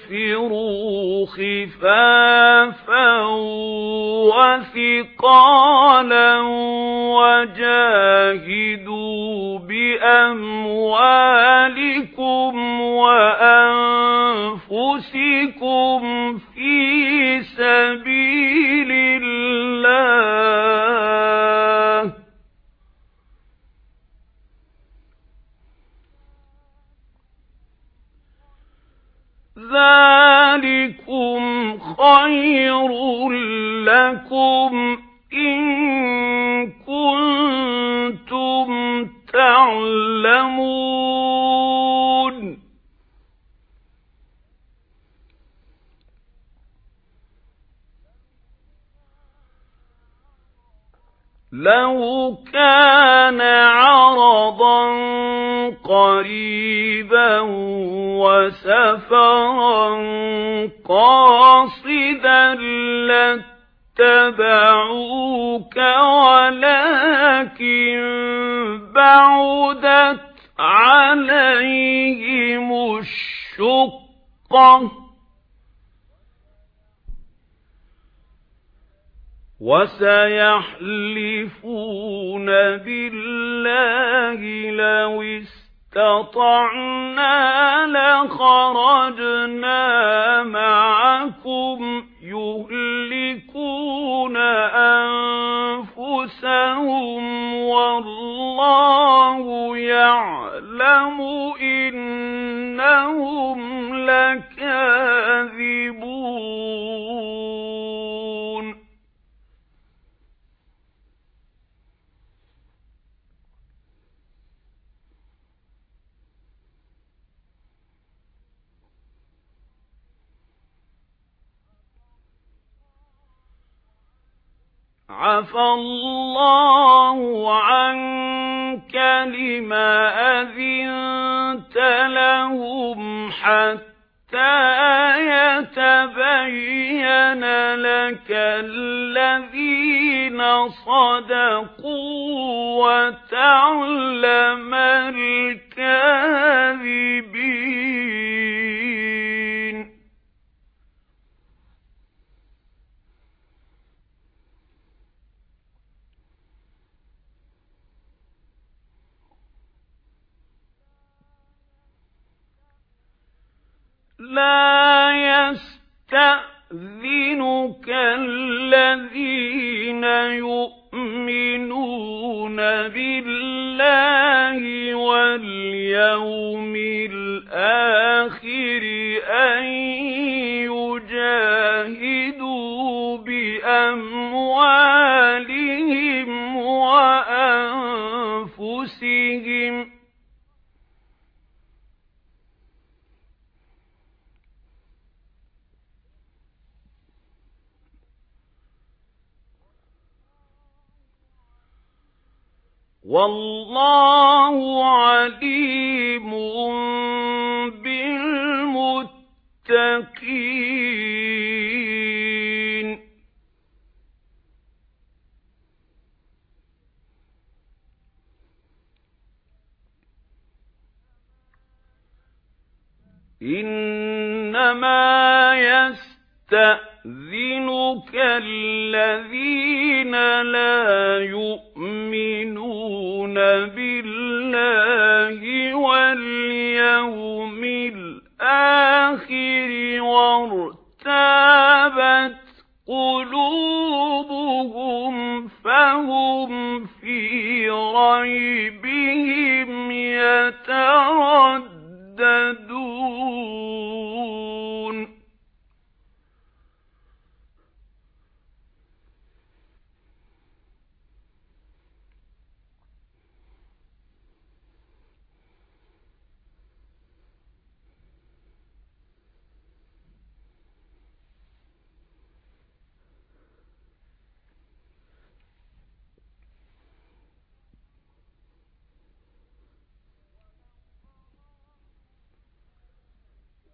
انفروا خفافا وثقالا وجاهدوا بأموالكم وأنفسكم خَيْرٌ لَّكُمْ إِن كُنتُمْ تَعْلَمُونَ. لَوْ كَانَ عَرَضًا قَرِيبًا وَسَفَرًا قَاصِدًا لَّاتَّبَعُوكَ وَلَكِن بَعُدَتْ عَلَيْهِمُ الشُّقَّةُ. وَسَيَحْلِفُونَ بِاللَّهِ لَوِ اسْتَطَعْنَا لَخَرَجْنَا مَعَكُمْ يُهْلِكُونَ أَنفُسَهُمْ وَاللَّهُ يَعْلَمُ إِنَّهُمْ لَكَاذِبُونَ. عَفَا اللَّهُ عَنكَ لِمَ أَذِنتَ لَهُمْ حَتَّى يَتَبَيَّنَ لَكَ الَّذِينَ صَدَقُوا وَتَعْلَمَ الْكَاذِبِينَ لَا يَسْتَأْذِنُكَ الَّذِينَ يُؤْمِنُونَ بِاللَّهِ وَالْيَوْمِ الْآخِرِ أَن يُجَاهِدُوا بِأَمْوَالِهِمْ وَأَنفُسِهِمْ وَاللَّهُ عَلِيمٌ بِالْمُتَّقِينَ. إِنَّمَا يَسْتَأْذِنُكَ الَّذِينَ لَا يُؤْمِنُونَ بِاللَّهِ وَالْيَوْمِ الْآخِرِ وَارْتَابَتْ قُلُوبُهُمْ فَهُمْ فِي رَيْبِهِمْ يَتَرَدَّدُونَ.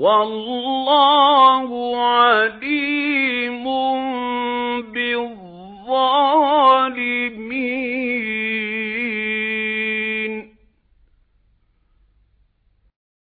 وَاللَّهُ عَلِيمٌ.